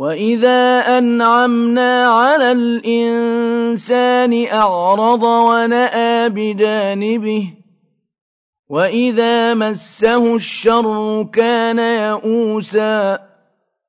وَإِذَا أَنْعَمْنَا عَلَى الْإِنسَانِ أَعْرَضَ وَنَأَىٰ بِجَانِبِهِ وَإِذَا مَسَّهُ الشَّرُّ كَانَ يَئُوسًا